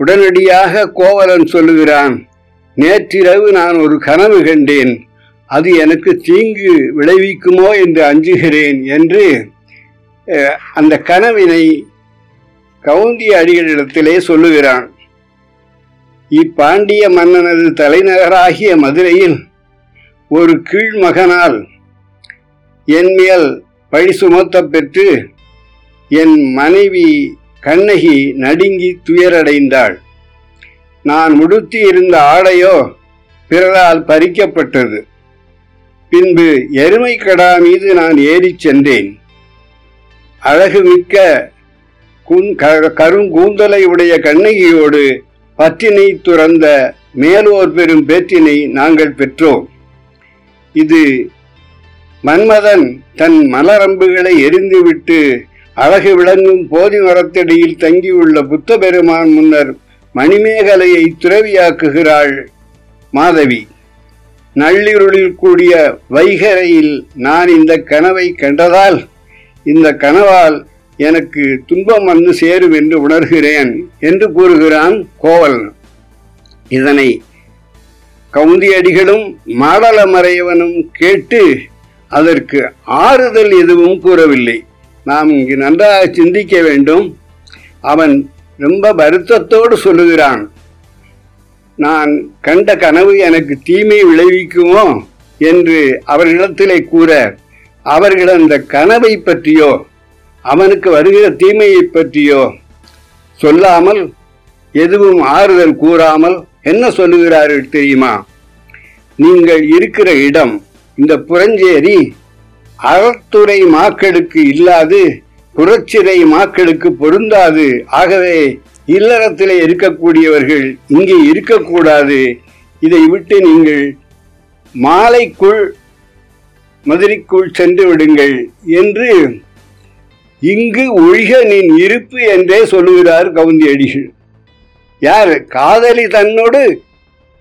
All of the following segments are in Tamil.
உடனடியாக கோவலன் சொல்லுகிறான் நேற்றிரவு நான் ஒரு கனவு கண்டேன். அது எனக்கு தீங்கு விளைவிக்குமோ என்று அஞ்சுகிறேன் என்று அந்த கனவினை கவுந்தி அடிகளிடத்திலே சொல்லுகிறான். இப்பாண்டிய மன்னனது தலைநகராகிய மதுரையில் ஒரு கீழ்மகனால் என் மேல் பழி சுமத்தப் பெற்று என் மனைவி கண்ணகி நடுங்கி துயரடைந்தாள். நான் உடுத்தி இருந்த ஆடையோ பிறரால் பறிக்கப்பட்டது. பின்பு எருமை கடா மீது நான் ஏறிச் சென்றேன். அழகுமிக்க மிக்க கருங்கூந்தலை உடைய கண்ணகியோடு பற்றினை துறந்த மேலோர் பெரும் பேற்றினை நாங்கள் பெற்றோம். இது மன்மதன் தன் மலரம்புகளை எரிந்துவிட்டு அழகு விளங்கும் போதி மரத்தடியில் தங்கியுள்ள புத்த பெருமான் முன்னர் மணிமேகலையை துறவியாக்குகிறாள் மாதவி. நள்ளிருளில் கூடிய வைகரையில் நான் இந்த கனவை கண்டதால் இந்த கனவால் எனக்கு துன்பம் வந்து சேரும் என்று உணர்கிறேன் என்று கூறுகிறான் கோவலன் இதனை கவுந்தியடிகளும் மாடலமறையவனும் கேட்டு அதற்கு ஆறுதல் எதுவும் கூறவில்லை. நாம் இங்கு நன்றாக சிந்திக்க வேண்டும். அவன் ரொம்ப வருத்தத்தோடு சொல்லுகிறான். நான் கண்ட கனவு எனக்கு தீமை விளைவிக்குமோ? என்று அவர்களிடத்திலே கூற அவர்கள் அந்த கனவை பற்றியோ அவனுக்கு வருகிற தீமையை பற்றியோ சொல்லாமல் எதுவும் ஆறுதல் கூறாமல் என்ன சொல்லுகிறார்கள் தெரியுமா? நீங்கள் இருக்கிற இடம் இந்த புரஞ்சேரி அறத்துறை மாக்களுக்கு இல்லாது புறச்சிறை மாக்களுக்கு பொருந்தாது. ஆகவே இல்லறத்திலே இருக்கக்கூடியவர்கள் இங்கே இருக்கக்கூடாது. இதை விட்டு நீங்கள் மாலைக்குள் மதுரைக்குள் சென்று விடுங்கள் என்று இங்கு ஒழிக நின் இருப்பு என்றே சொல்லுகிறார் கவுந்தி அடிகள் யார்? காதலி தன்னோடு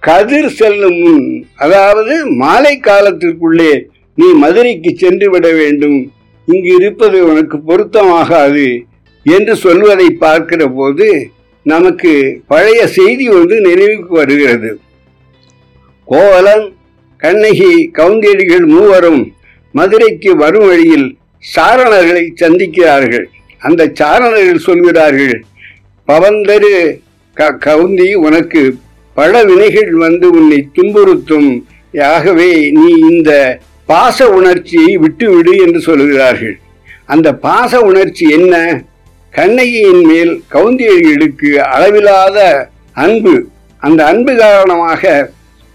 கதிர் செல்லும் முன் அதாவது மாலை காலத்திற்குள்ளே நீ மதுரைக்கு சென்று விட வேண்டும். இங்கு இருப்பது உனக்கு பொருத்தமாகாது என்று சொல்வதை பார்க்கிற போது நமக்கு பழைய செய்தி ஒன்று நினைவுக்கு வருகிறது. கோவலன் கண்ணகி கவுந்தியடிகள் மூவரும் மதுரைக்கு வரும் வழியில் சாரணர்களை சந்திக்கிறார்கள். அந்த சாரணர்கள் சொல்கிறார்கள் பவந்தரு க கவுந்தி உனக்கு பல வினைகள் வந்து உன்னை துன்புறுத்தும். ஆகவே நீ இந்த பாச உணர்ச்சியை விட்டுவிடு என்று சொல்கிறார்கள் அந்த பாச உணர்ச்சி என்ன? கண்ணகியின் மேல் கவுந்தியடிகளுக்கு அளவில்லாத அன்பு. அந்த அன்பு காரணமாக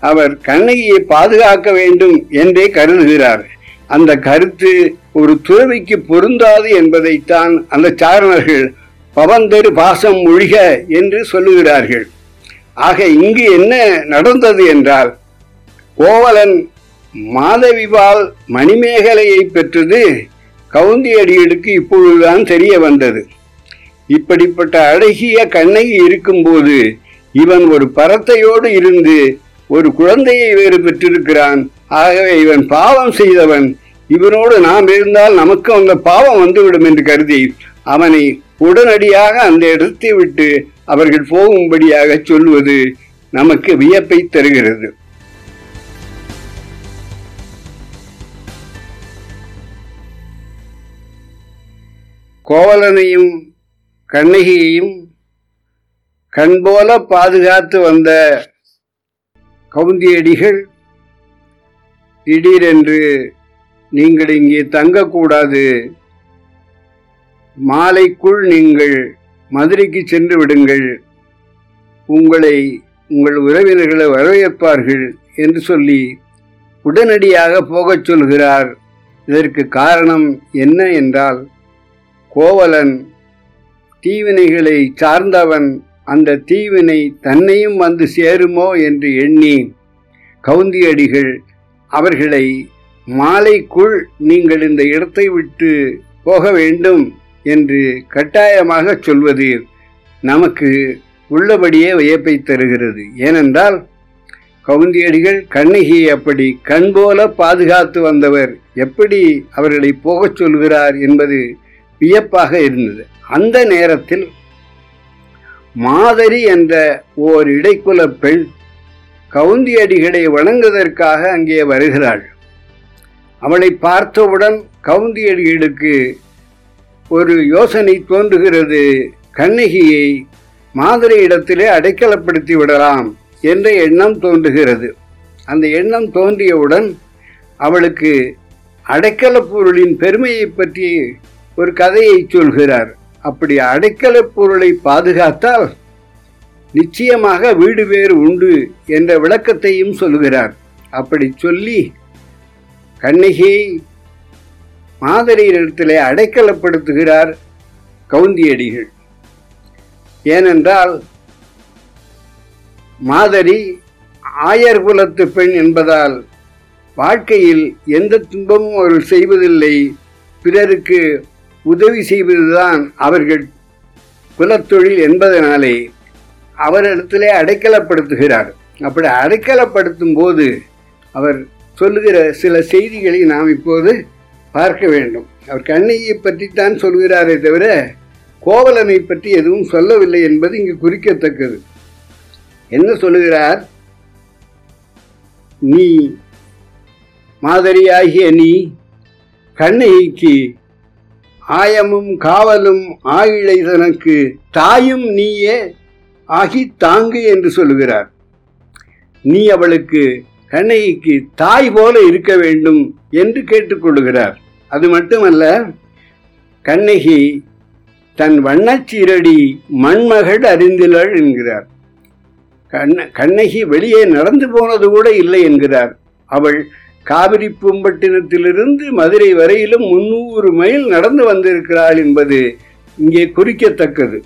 அவர் கண்ணகியை பாதுகாக்க வேண்டும் என்றே கருதுகிறார். அந்த கருத்து ஒரு துறவிக்கு பொருந்தாது என்பதைத்தான் அந்த சாரணர்கள் பவந்தரு பாசம் ஒழிக என்று சொல்லுகிறார்கள். ஆக இங்கு என்ன நடந்தது என்றால் கோவலன் மாதவிபால் மணிமேகலையை பெற்றது கவுந்தியடிகளுக்கு இப்பொழுதுதான் தெரிய வந்தது. இப்படிப்பட்ட அழகிய கண்ணகி இருக்கும்போது இவன் ஒரு பரத்தையோடு இருந்து ஒரு குழந்தையை வேறு பெற்றிருக்கிறான். ஆகவே இவன் பாவம் செய்தவன். இவனோடு நாம் இருந்தால் நமக்கு அந்த பாவம் வந்துவிடும் என்று கருதி அவனை உடனடியாக அந்த இடத்தை விட்டு அவர்கள் போகும்படியாக சொல்வது நமக்கு வியப்பை தருகிறது. கோவலனையும் கண்ணகியையும் கண்போல பாதுகாத்து வந்த கவுந்தியடிகள் திடீரென்று நீங்கள் இங்கே தங்கக்கூடாது. மாலைக்குள் நீங்கள் மதுரைக்கு சென்று விடுங்கள். உங்களை உங்கள் உறவினர்களை வரவேற்பார்கள் என்று சொல்லி உடனடியாக போகச் சொல்கிறார். இதற்கு காரணம் என்ன என்றால் கோவலன் தீவினைகளை சார்ந்தவன் அந்த தீவினை தன்னையும் வந்து சேருமோ என்று எண்ணி கவுந்தியடிகள் அவர்களை மாலைக்குள் நீங்கள் இந்த இடத்தை விட்டு போக வேண்டும் என்று கட்டாயமாக சொல்வது நமக்கு உள்ளபடியே வியப்பை தருகிறது. ஏனென்றால் கவுந்தியடிகள் கண்ணகியை அப்படி கண்போல பாதுகாத்து வந்தவர் எப்படி அவர்களை போகச் சொல்கிறார் என்பது வியப்பாக இருந்தது. அந்த நேரத்தில் மாதரி என்ற ஓர் இடைக்குல பெண் கவுந்தியடிகளை வணங்குவதற்காக அங்கே வருகிறாள். அவளை பார்த்தவுடன் கவுந்தியடிகளுக்கு ஒரு யோசனை தோன்றுகிறது. கண்ணகியை மாதிரி இடத்திலே அடைக்கலப்படுத்தி விடலாம் என்ற எண்ணம் தோன்றுகிறது. அந்த எண்ணம் தோன்றியவுடன் அவளுக்கு அடைக்கல பொருளின் பெருமையை பற்றி ஒரு கதையை சொல்கிறார். அப்படி அடைக்கல பொருளை பாதுகாத்தால் நிச்சயமாக வீடு வேறு உண்டு என்ற விளக்கத்தையும் சொல்கிறார். அப்படி சொல்லி கண்ணகியை மாதிரியிடத்திலே அடைக்கலப்படுத்துகிறார் கவுந்தியடிகள். ஏனென்றால் மாதரி ஆயர் குலத்து பெண் என்பதால் வாழ்க்கையில் எந்த துன்பமும் அவர்கள் செய்வதில்லை. பிறருக்கு உதவி செய்வதுதான் அவர்கள் குலத்தொழில் என்பதனாலே அவரிடத்திலே அடைக்கலப்படுத்துகிறார். அப்படி அடைக்கலப்படுத்தும் போது அவர் சொல்லுகிற சில செய்திகளை நாம் இப்போது பார்க்க வேண்டும். அவர் கண்ணையை பற்றித்தான் சொல்கிறாரே தவிர கோவலனை பற்றி எதுவும் சொல்லவில்லை என்பது இங்கு குறிக்கத்தக்கது. என்ன சொல்லுகிறார்? நீ மாதிரியாகிய நீ கண்ணகிக்கு ஆயமும் காவலும் ஆயிழை தனக்கு தாயும் நீயே ஆகி தாங்கு என்று சொல்லுகிறார். நீ அவளுக்கு கண்ணகிக்கு தாய் போல இருக்க வேண்டும் என்று கேட்டுக்கொள்கிறார் அது மட்டுமல்ல கண்ணகி தன் வண்ணச்சீரடி மண்மகள் அறிந்திலள் என்கிறார். கண்ண கண்ணகி வெளியே நடந்து போனது கூட இல்லை என்கிறார். அவள் காவிரி பூம்பட்டினத்திலிருந்து மதுரை வரையிலும் முன்னூறு மைல் நடந்து வந்திருக்கிறாள் என்பது இங்கே குறிக்கத்தக்கது.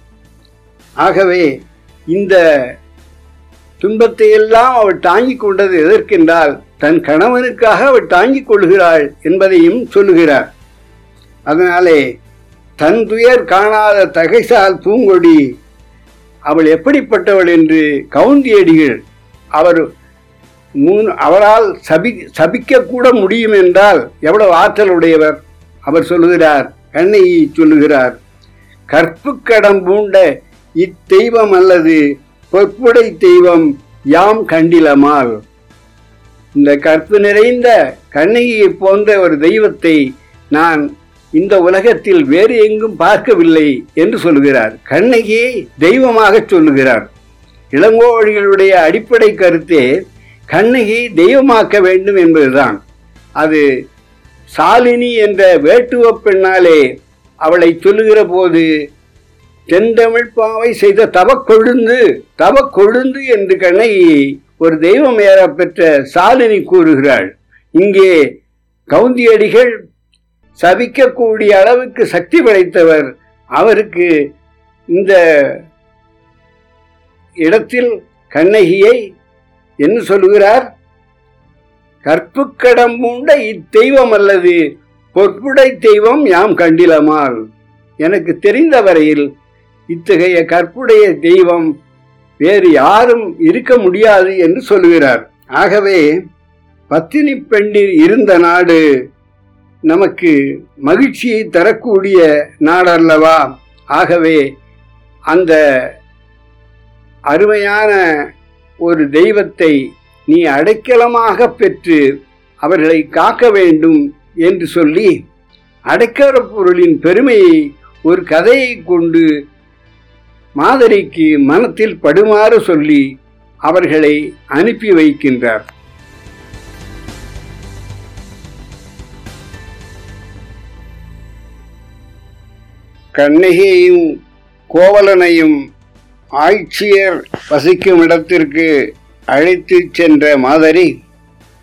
ஆகவே இந்த துன்பத்தை எல்லாம் அவள் தாங்கிக் கொண்டது எதற்கென்றால் தன் கணவனுக்காக அவள் தாங்கிக் கொள்கிறாள் என்பதையும் சொல்லுகிறார் அதனாலே தன் துயர் காணாத தகைசால் பூங்கொடி அவள் எப்படிப்பட்டவள் என்று கவுந்தியடிகள் அவர் மூணு அவரால் சபி சபிக்கக்கூட முடியும் என்றால் எவ்வளவு ஆற்றல் உடையவர் அவர் சொல்லுகிறார் கண்ணை சொல்லுகிறார். கற்பு கடம் பூண்ட இத்தெய்வம் அல்லது பொற்புடை தெய்வம் யாம் கண்டிலமால். இந்த கற்பு நிறைந்த கண்ணகியை போன்ற ஒரு தெய்வத்தை நான் இந்த உலகத்தில் வேறு எங்கும் பார்க்கவில்லை என்று சொல்லுகிறார். கண்ணகியை தெய்வமாக சொல்லுகிறார். இளங்கோவழிகளுடைய அடிப்படை கருத்தே கண்ணகி தெய்வமாக்க வேண்டும் என்பதுதான். அது சாலினி என்ற வேட்டுவ பெண்ணாலே அவளை சொல்லுகிற போது தென்தமிழ் பாவை செய்த தவக்கொழுந்து தவக்கொழுந்து என்று கண்ணகி ஒரு தெய்வம் ஏற பெற்ற சாலினி கூறுகிறாள். இங்கே கவுந்தியடிகள் சபிக்கக்கூடிய அளவுக்கு சக்தி படைத்தவர். அவருக்கு இந்த இடத்தில் கண்ணகியை என்ன சொல்லுகிறார்? கற்புக்கடம் பூண்ட இத்தெய்வம் அல்லது பொற்புடை தெய்வம் யாம் கண்டிலமால். எனக்கு தெரிந்த வரையில் இத்தகைய கற்புடைய தெய்வம் வேறு யாரும் இருக்க முடியாது என்று சொல்லுகிறார். ஆகவே பத்தினி பெண்டில் இருந்த நாடு நமக்கு மகிழ்ச்சியை தரக்கூடிய நாடல்லவா? ஆகவே அந்த அருமையான ஒரு தெய்வத்தை நீ அடைக்கலமாக பெற்று அவர்களை காக்க வேண்டும் என்று சொல்லி அடைக்கல பொருளின் பெருமையை ஒரு கதையை கொண்டு மாதரிக்கு மனத்தில் படுமாறு சொல்லி அவர்களை அனுப்பி வைக்கின்றார். கண்ணகியையும் கோவலனையும் ஆட்சியர் வசிக்கும் இடத்திற்கு அழைத்து சென்ற மாதிரி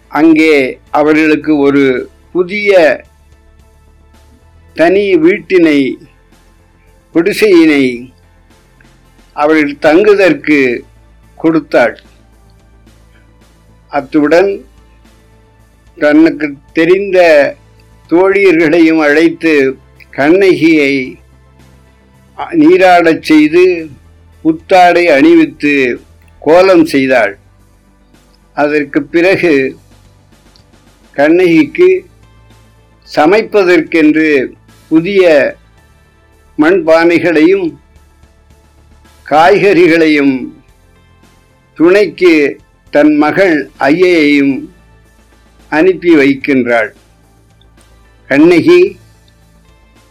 அங்கே அவர்களுக்கு ஒரு புதிய தனி வீட்டினை குடிசையினை அவர்கள் தங்குதற்கு கொடுத்தாள். அத்துடன் தனக்கு தெரிந்த தோழியர்களையும் அழைத்து கண்ணகியை நீராடச் செய்து புத்தாடை அணிவித்து கோலம் செய்தாள். அதற்கு பிறகு கண்ணகிக்கு சமைப்பதற்கென்று புதிய மண்பானைகளையும் காய்கறிகளையும் துணைக்கு தன் மகள் ஐயையையும் அனுப்பி வைக்கின்றாள். கண்ணகி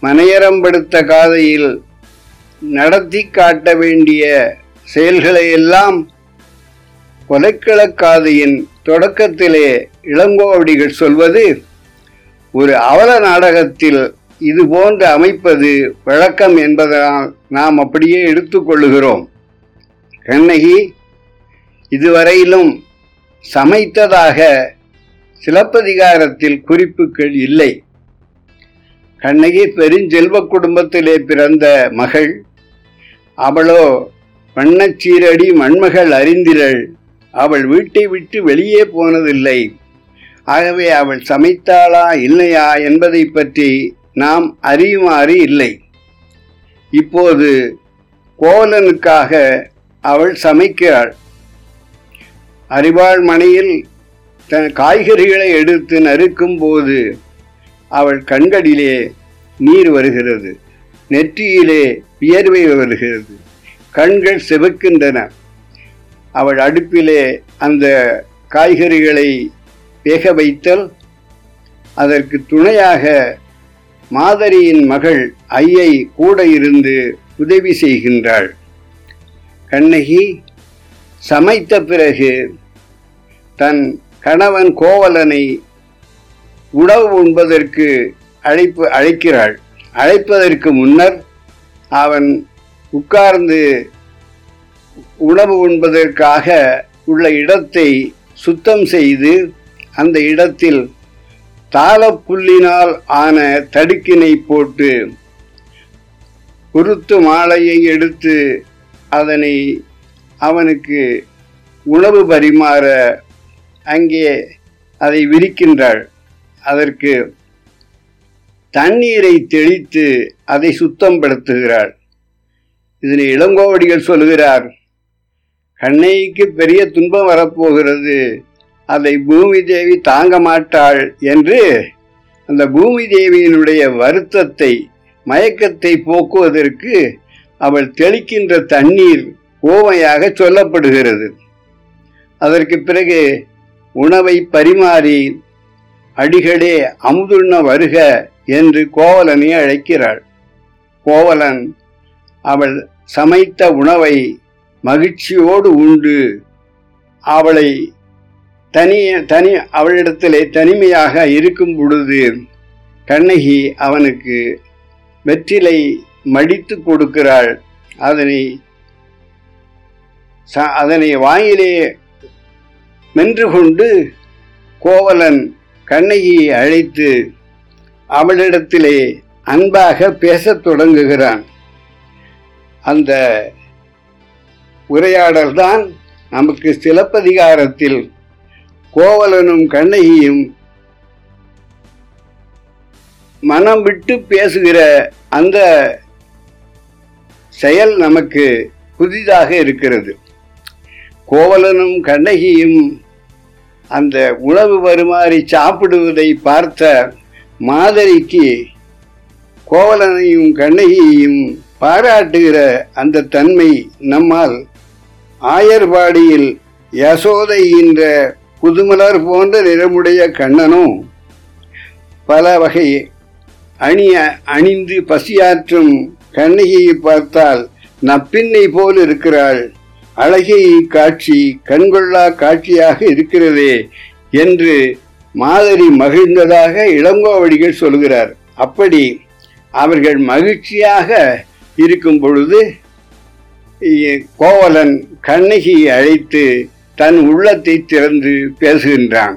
மனையரம்படுத்த காதையில் நடத்தி காட்ட வேண்டிய செயல்களையெல்லாம் கொலைக்கிழக்காதையின் தொடக்கத்திலே இளங்கோவடிகள் சொல்வது ஒரு அவல நாடகத்தில் இது போன்று அமைப்பது வழக்கம் என்பதனால் நாம் அப்படியே எடுத்துக்கொள்ளுகிறோம் கண்ணகி இதுவரையிலும் சமைத்ததாக சிலப்பதிகாரத்தில் குறிப்புகள் இல்லை. கண்ணகி பெருஞ்செல்வ குடும்பத்திலே பிறந்த மகள் அவளோ வண்ணச்சீரடி மண்மகள் அறிந்திரள். அவள் வீட்டை விட்டு வெளியே போனதில்லை. ஆகவே அவள் சமைத்தாளா இல்லையா என்பதை பற்றி நாம் அறியுமாறு இல்லை. இப்போது கோவலனுக்காக அவள் சமைக்கிறாள். அறிவாள் மனையில் தன் காய்கறிகளை எடுத்து நறுக்கும் போது அவள் கண்களிலே நீர் வருகிறது. நெற்றியிலே வியர்வை வருகிறது. கண்கள் செவக்கின்றன. அவள் அடுப்பிலே அந்த காய்கறிகளை வேக வைத்தல் அதற்கு துணையாக மாதரியின் மகள் ஐயை கூட இருந்து உதவி செய்கின்றாள். கண்ணகி சமைத்த பிறகு தன் கணவன் கோவலனை உணவு உண்பதற்கு அழைப்பு அழைக்கிறாள். அழைப்பதற்கு முன்னர் அவன் உட்கார்ந்து உணவு உண்பதற்காக உள்ள இடத்தை சுத்தம் செய்து அந்த இடத்தில் தாளப்புல்லினால் ஆன தடுக்கினை போட்டு குருத்து மாலையை எடுத்து அதனை அவனுக்கு உணவு பரிமாற அங்கே அதை விரிக்கின்றாள். அதற்கு தண்ணீரை தெளித்து அதை சுத்தப்படுத்துகிறாள் இதனை இளங்கோவடிகள் சொல்கிறார் கண்ணைக்கு பெரிய துன்பம் வரப்போகிறது. அதை பூமி தேவி தாங்க மாட்டாள் என்று அந்த பூமி தேவியினுடைய வருத்தத்தை மயக்கத்தை போக்குவதற்கு அவள் தெளிக்கின்ற தண்ணீர் ஓமையாக சொல்லப்படுகிறது. அதற்கு பிறகு உணவை பரிமாறி அடிகளே அமுதுண்ண வருக என்று கோவலனை அழைக்கிறாள். கோவலன் அவள் சமைத்த உணவை மகிழ்ச்சியோடு உண்டு. அவளை தனி தனி அவளிடத்திலே தனிமையாக இருக்கும் பொழுது கண்ணகி அவனுக்கு வெற்றிலை மடித்து கொடுக்கிறாள். அதனை அதனை வாயிலே மென்று கொண்டு கோவலன் கண்ணகியை அழைத்து அவளிடத்திலே அன்பாக பேசத் தொடங்குகிறான். அந்த உரையாடல்தான் நமக்கு சிலப்பதிகாரத்தில் கோவலனும் கண்ணகியும் மனம் விட்டு பேசுகிற அந்த செயல் நமக்கு புதிதாக இருக்கிறது. கோவலனும் கண்ணகியும் அந்த உணவு வருமாறி சாப்பிடுவதை பார்த்த மாதரிக்கு கோவலனையும் கண்ணகியையும் பாராட்டுகிற அந்த தன்மை நம்மால் ஆயர்பாடியில் யசோதை என்ற புதுமலர் போன்ற நிறமுடைய கண்ணனும் பல வகை அணிய அணிந்து பசியாற்றும் கண்ணகியை பார்த்தால் நப்பின்னை போல் இருக்கிறாள். அழகிய காட்சி கண்கொள்ளா காட்சியாக இருக்கிறதே என்று மாதரி மகிழ்ந்ததாக இளங்கோவடிகள் சொல்கிறார். அப்படி அவர்கள் மகிழ்ச்சியாக இருக்கும் பொழுது கோவலன் கண்ணகியை அழைத்து தன் உள்ளத்தை திறந்து பேசுகின்றான்.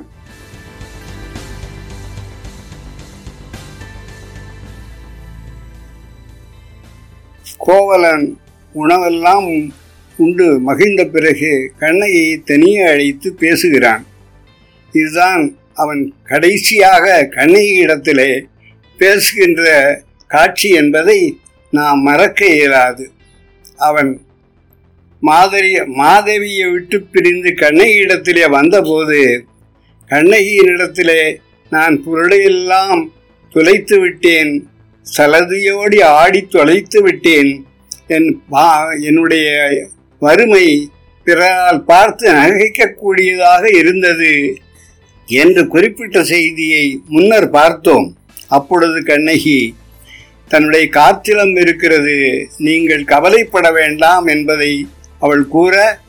கோவலன் உணவெல்லாம் உண்டு. மகிழ்ந்த பிறகு கண்ணகியை தனியே அழைத்து பேசுகிறான். இதுதான் அவன் கடைசியாக கண்ணகி இடத்திலே பேசுகின்ற காட்சி என்பதை நாம் மறக்க இயலாது. அவன் மாதிரி மாதவியை விட்டு பிரிந்து கண்ணகியிடத்திலே வந்தபோது கண்ணகியினிடத்திலே நான் பொருளையெல்லாம் துளைத்து விட்டேன் சலதியோடி ஆடி தொலைத்து விட்டேன். என் பா என்னுடைய வறுமை பிறரால் பார்த்து நகைக்கக்கூடியதாக இருந்தது. என்று குறிப்பிட்ட செய்தியை முன்னர் பார்த்தோம். அப்பொழுது கண்ணகி தன்னுடைய காற்றிலம் இருக்கிறது நீங்கள் கவலைப்பட வேண்டாம் என்பதை அவள் கூற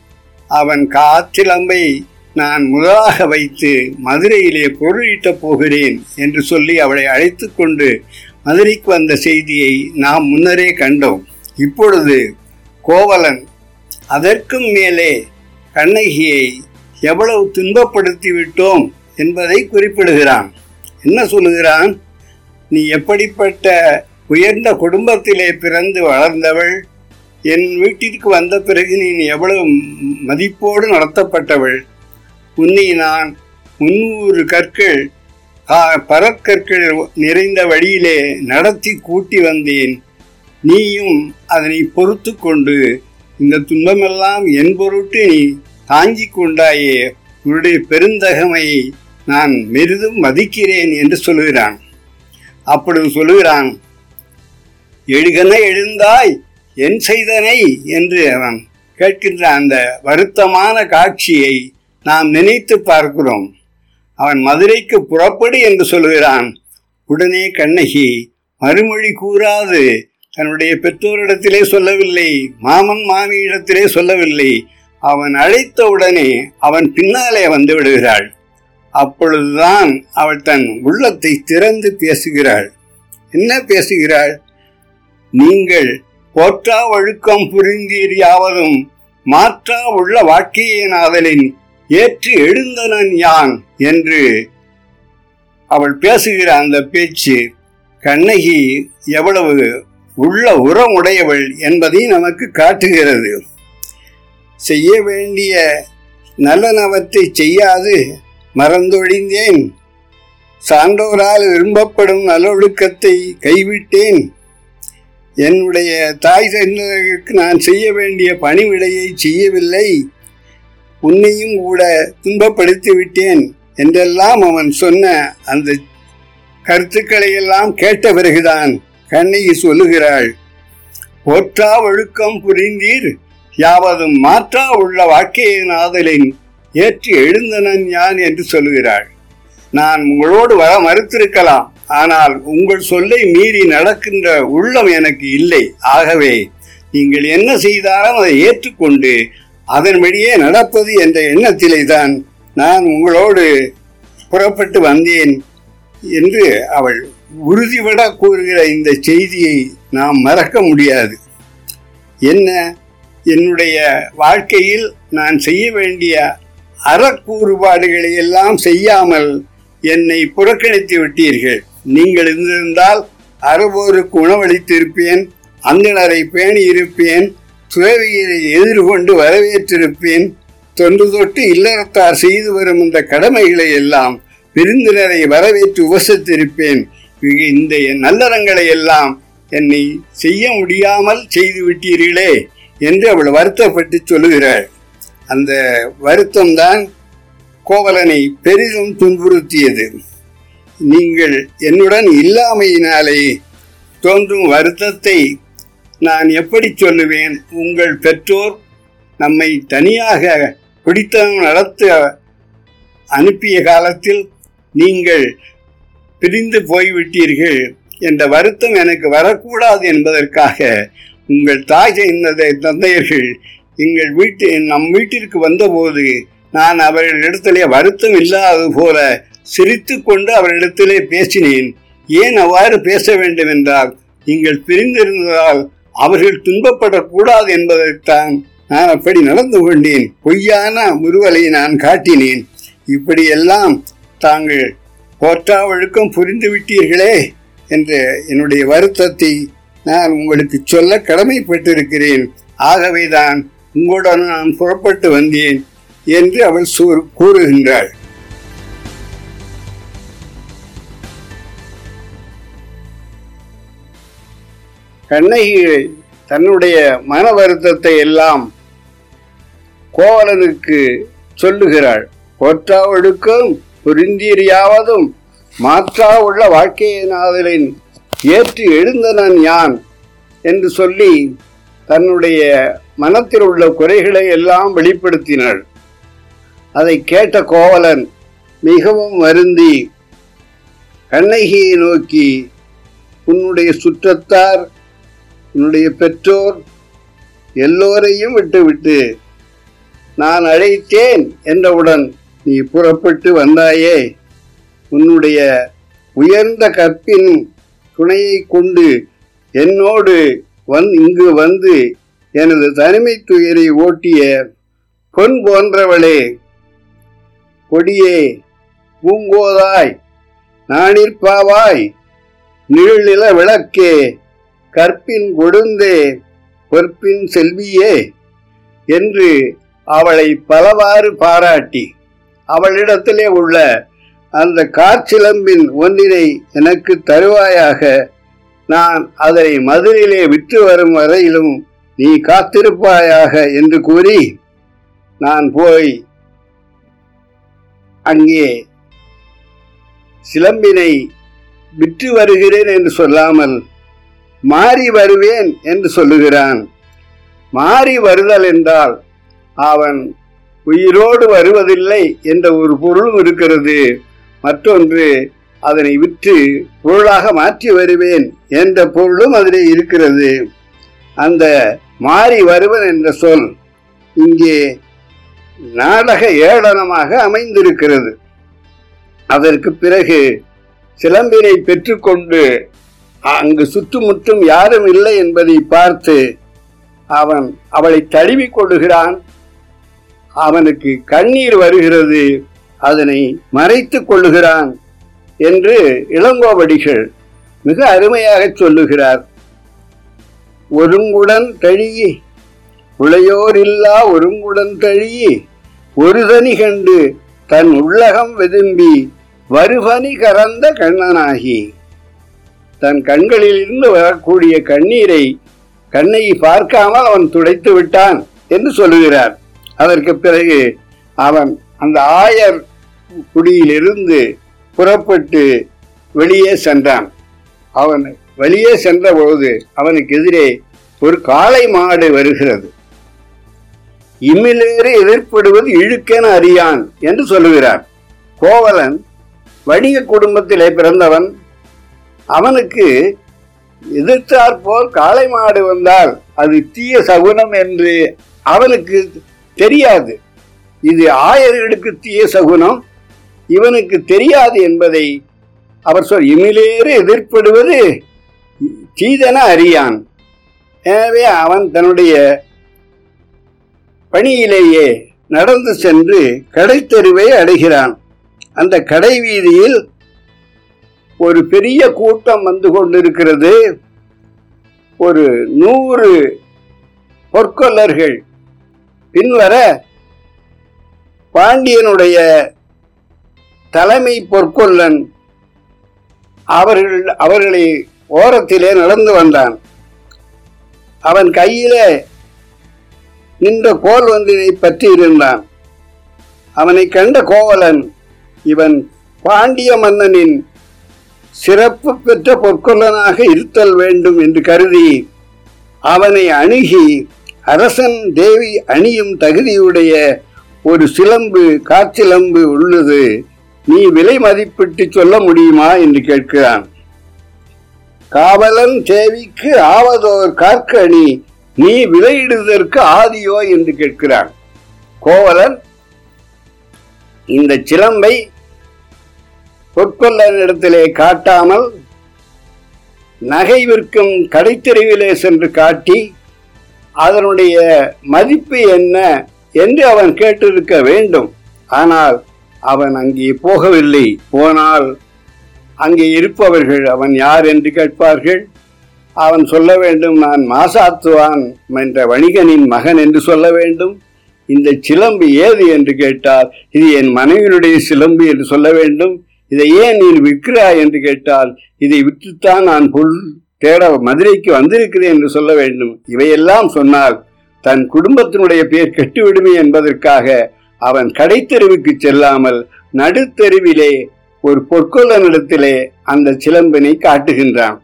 அவன் காற்றிலம்பை நான் முதலாக வைத்து மதுரையிலே பொருளீட்டப் போகிறேன் என்று சொல்லி அவளை அழைத்து கொண்டு மதுரைக்கு வந்த செய்தியை நாம் முன்னரே கண்டோம். இப்பொழுது கோவலன் அதற்கும் மேலே கண்ணகியை எவ்வளவு துன்பப்படுத்தி விட்டோம் என்பதை குறிப்பிடுகிறான். என்ன சொல்லுகிறான்? நீ எப்படிப்பட்ட உயர்ந்த குடும்பத்திலே பிறந்து வளர்ந்தவள் என் வீட்டிற்கு வந்த பிறகு நீ எவ்வளவு மதிப்போடு நடத்தப்பட்டவள். உன்னை நான் முன்னூறு கற்கள் பரற்கற்கள் நிறைந்த வழியிலே நடத்தி கூட்டி வந்தேன். நீயும் அதனை பொறுத்து கொண்டு இந்த துன்பமெல்லாம் என் பொருட்டு நீ தாங்கிக் கொண்டாயே. உன்னுடைய பெருந்தகமை நான் மெரிதும் மதிக்கிறேன் என்று சொல்லுகிறான். அப்பொழுது சொல்லுகிறான் எழுகன எழுந்தாய் என் செய்தனை என்று அவன் கேட்கின்ற அந்த வருத்தமான காட்சியை நாம் நினைத்து பார்க்கிறோம். அவன் மதுரைக்கு புறப்படு என்று சொல்கிறான் உடனே கண்ணகி மறுமொழி கூறாது. தன்னுடைய பெற்றோரிடத்திலே சொல்லவில்லை மாமன் மாமியிடத்திலே சொல்லவில்லை. அவன் அழைத்த உடனே அவன் பின்னாலே வந்து விடுகிறாள். அப்பொழுதுதான் அவள் தன் உள்ளத்தை திறந்து பேசுகிறாள். என்ன பேசுகிறாள்? நீங்கள் போற்றா ஒழுக்கம் புரிந்தீர் யாவதும் மாற்றா உள்ள வாழ்க்கையினாதலின் ஏற்று எழுந்தனன் யான் என்று அவள் பேசுகிற அந்த பேச்சு கண்ணகி எவ்வளவு உள்ள உரம் உடையவள் என்பதை நமக்கு காட்டுகிறது. செய்ய வேண்டிய நல்லனவற்றை செய்யாது மறந்தொழிந்தேன். சான்றோரால் விரும்பப்படும் நல்லொழுக்கத்தை கைவிட்டேன். என்னுடைய தாய் தந்தையருக்கு நான் செய்ய வேண்டிய பணிவிடையை செய்யவில்லை. உன்னையும் கூட துன்பப்படுத்தி விட்டேன் என்றெல்லாம் அவன் சொன்ன அந்த கருத்துக்களை எல்லாம் கேட்ட பிறகுதான் கண்ணகி சொல்லுகிறாள் ஒற்றா ஒழுக்கம் புரிந்தீர் யாவதும் மாற்றா உள்ள வாழ்க்கையின் ஆதலின் ஏற்றி எழுந்தனன் யான் என்று சொல்லுகிறாள். நான் உங்களோடு வர மறுத்திருக்கலாம். ஆனால் உங்கள் சொல்லை மீறி நடக்கின்ற உள்ளம் எனக்கு இல்லை. ஆகவே நீங்கள் என்ன செய்தாலும் அதை ஏற்றுக்கொண்டு அதன் நடப்பது என்ற எண்ணத்திலே தான் நான் உங்களோடு புறப்பட்டு வந்தேன் என்று அவள் உறுதிபட கூறுகிற இந்த செய்தியை நாம் மறக்க முடியாது. என்ன? என்னுடைய வாழ்க்கையில் நான் செய்ய வேண்டிய அறக்கூறுபாடுகளை எல்லாம் செய்யாமல் என்னை புறக்கணித்து விட்டீர்கள். நீங்கள் இருந்திருந்தால் அறவோருக்கு உணவளித்திருப்பேன் அந்தனரை பேணி இருப்பேன் எதிர்கொண்டு வரவேற்றிருப்பேன். தொன்று தொட்டு இல்லறத்தார் செய்து வரும் இந்த கடமைகளை எல்லாம் விருந்தினரை வரவேற்று உபசத்திருப்பேன் இந்த நல்லறங்களை எல்லாம் என்னை செய்ய முடியாமல் செய்து விட்டீர்களே என்று அவள் வருத்தப்பட்டு சொல்லுகிறாள். அந்த வருத்தம்தான் கோவலனை பெரிதும் துன்புறுத்தியது. நீங்கள் என்னுடன் இல்லாமையினாலே தோன்றும் வருத்தத்தை நான் எப்படி சொல்லுவேன்? உங்கள் பெற்றோர் நம்மை தனியாக பிடித்தம் நடத்த அனுப்பிய காலத்தில் நீங்கள் பிரிந்து போய்விட்டீர்கள் என்ற வருத்தம் எனக்கு வரக்கூடாது என்பதற்காக உங்கள் தாய் தந்தையர்கள் எங்கள் வீட்டு நம் வீட்டிற்கு வந்தபோது நான் அவர்களிடத்திலே வருத்தம் இல்லாதது போல சிரித்து கொண்டு அவரிடத்திலே பேசினேன். ஏன் அவ்வாறு பேச வேண்டும் என்றால் நீங்கள் பிரிந்திருந்ததால் அவர்கள் துன்பப்படக்கூடாது என்பதைத்தான் நான் அப்படி நடந்து கொண்டேன். பொய்யான முருவலை நான் காட்டினேன். இப்படியெல்லாம் தாங்கள் போற்றா ஒழுக்கம் புரிந்து விட்டீர்களே என்ற என்னுடைய வருத்தத்தை நான் உங்களுக்கு சொல்ல கடமைப்பட்டிருக்கிறேன். ஆகவேதான் உங்களுடன் நான் புறப்பட்டு வந்தேன் என்று அவள் கூறுகின்றாள். கண்ணகி தன்னுடைய மன வருத்தத்தை எல்லாம் கோவலனுக்கு சொல்லுகிறாள். போற்றா புரிந்தீரியாவதும் மாற்றா உள்ள வாழ்க்கையினாதலின் ஏற்று எழுந்தனன் யான்? என்று சொல்லி தன்னுடைய மனத்தில் உள்ள குறைகளை எல்லாம் வெளிப்படுத்தினாள். அதை கேட்ட கோவலன் மிகவும் வருந்தி கண்ணகியை நோக்கி உன்னுடைய சுற்றத்தார் உன்னுடைய பெற்றோர் எல்லோரையும் விட்டுவிட்டு நான் அழைத்தேன் என்றவுடன் நீ புறப்பட்டு வந்தாயே. உன்னுடைய உயர்ந்த கற்பின் துணையை கொண்டு என்னோடு வந் இங்கு வந்து எனது தனிமை துயரை ஓட்டிய பொன் போன்றவளே கொடியே பூங்கோதாய் நானிற்பாவாய் நீழில விளக்கே கற்பின் கொடுந்தே பொற்பின் செல்வியே என்று அவளை பலவாறு பாராட்டி அவளிடத்திலே உள்ள அந்த காற்சிலம்பின் ஒன்றினை எனக்கு தருவாயாக நான் அதை மதுரையிலே விற்று வரும் வரையிலும் நீ காத்திருப்பாயாக என்று கூறி நான் போய் அங்கே சிலம்பினை விற்று வருகிறேன் என்று சொல்லாமல் மாறி வருவேன் என்று சொல்லுகிறான். மாறி வருதல் என்றால் அவன் உயிரோடு வருவதில்லை என்ற ஒரு பொருளும் இருக்கிறது. மற்றொன்று அதனை விற்று பொருளாக மாற்றி வருவேன் என்ற பொருளும் அதிலே இருக்கிறது. அந்த மாறி வருவன் என்ற சொல் இங்கே நாடக ஏளனமாக அமைந்திருக்கிறது. அதற்கு பிறகு சிலம்பினை பெற்றுக்கொண்டு அங்கு சுற்றுமுற்றும் யாரும் இல்லை என்பதை பார்த்து அவன் அவளை தழுவிக் கொள்ளுகிறான். அவனுக்கு கண்ணீர் வருகிறது. அதனை மறைத்துக் கொள்ளுகிறான். என்று இளங்கோவடிகள் மிக அருமையாக சொல்லுகிறார். ஒருங்குடன் தழியி உளையோரில்லா ஒருங்குடன் தழியி ஒரு தனி கண்டு தன் உள்ளகம் வெதும்பி வருபனி கறந்த கண்ணனாகி. தன் கண்களில் இருந்து வரக்கூடிய கண்ணீரை கண்ணை பார்க்காமல் அவன் துடைத்து விட்டான் என்று சொல்லுகிறார். அதற்கு பிறகு அவன் அந்த ஆயர் குடியிலிருந்து புறப்பட்டு வெளியே சென்றான். அவன் வெளியே சென்ற பொழுது அவனுக்கு எதிரே ஒரு காளை மாடு வருகிறது. இம்மிலேறு எதிர்ப்படுவது இழுக்கென அறியான் என்று சொல்லுகிறார். கோவலன் வணிக குடும்பத்திலே பிறந்தவன் அவனுக்கு எதிர்த்தாற்போல் காளை மாடு வந்தால் அது தீய சகுனம் என்று அவனுக்கு தெரியாது. இது ஆயர்களுக்கு தீய சகுனம் இவனுக்கு தெரியாது என்பதை அவர் சொல் இமிலேறு எதிர்ப்படுவது சீதன அறியான். எனவே அவன் தன்னுடைய பணியிலேயே நடந்து சென்று கடைத்தெருவை அடைகிறான். அந்த கடை வீதியில் ஒரு பெரிய கூட்டம் வந்து கொண்டிருக்கிறது. ஒரு நூறு பொற்கொல்லர்கள் பின்வர பாண்டியனுடைய தலைமை பொற்கொல்லன் அவர்கள் அவர்களை ஓரத்திலே நடந்து வந்தான். அவன் கையிலே நின்ற கோல் ஒன்றினை பற்றி இருந்தான். அவனை கண்ட கோவலன் இவன் பாண்டிய மன்னனின் சிறப்பு பெற்ற பொற்கொல்லனாக இருத்தல் வேண்டும் என்று கருதி அவனை அணுகி அரசன் தேவி அணியும் தகுதியுடைய ஒரு சிலம்பு காற்றிலம்பு உள்ளது. நீ விலை மதிப்பிட்டு சொல்ல முடியுமா என்று கேட்கிறான். காவலன் தேவிக்கு ஆவதோர் கார்க்கணி நீ விலையிடுவதற்கு ஆதியோ என்று கேட்கிறான். கோவலன் இந்த சிலம்பை பொற்கொள்ளனிடத்திலே காட்டாமல் நகை விற்கும் கடைத்தெருவிலே சென்று காட்டி அதனுடைய மதிப்பு என்ன என்று அவன் கேட்டிருக்க வேண்டும். ஆனால் அவன் அங்கே போகவில்லை. போனால் அங்கே இருப்பவர்கள் அவன் யார் என்று கேட்பார்கள். அவன் சொல்ல வேண்டும் நான் மாசாத்துவான் என்ற வணிகனின் மகன் என்று சொல்ல வேண்டும். இந்த சிலம்பு ஏது? என்று கேட்டால் இது என் மனைவியினுடைய சிலம்பு என்று சொல்ல வேண்டும். இதை ஏன் நீ விற்கிறாய்? என்று கேட்டால் இதை விற்றுத்தான் நான் பொருள் தேட மதுரைக்கு வந்திருக்கிறேன் என்று சொல்ல வேண்டும். இவையெல்லாம் சொன்னால் தன் குடும்பத்தினுடைய பேர் கெட்டுவிடுமே என்பதற்காக அவன் கடைத்தெருவுக்கு செல்லாமல் நடுத்தெருவிலே ஒரு பொற்கொள்ளனிடத்திலே அந்த சிலம்பினை காட்டுகின்றான்.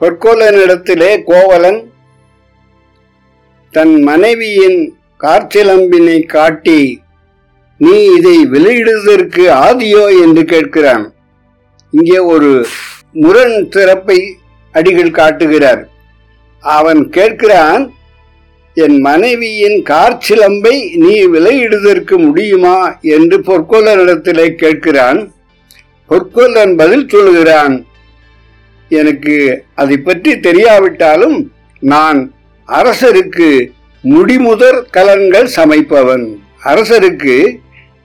பொற்கொள்ளனிடத்திலே கோவலன் தன் மனைவியின் காற்சிலம்பினை காட்டி நீ இதை வெளியிடுவதற்கு ஆதியோ? என்று கேட்கிறான். இங்கே ஒரு முரண் சிறப்பை அடிகள் காட்டுகிறார். அவன் கேட்கிறான் என் மனைவியின் காற்சிலம்பை நீ விலையிடுவதற்கு முடியுமா? என்று பொற்கொல்லனிடத்திலே கேட்கிறான். பொற்கொல்லன் பதில் சொல்கிறான் எனக்கு அதை பற்றி தெரியாவிட்டாலும் நான் அரசருக்கு முடிமுதற் கலன்கள் சமைப்பவன். அரசருக்கு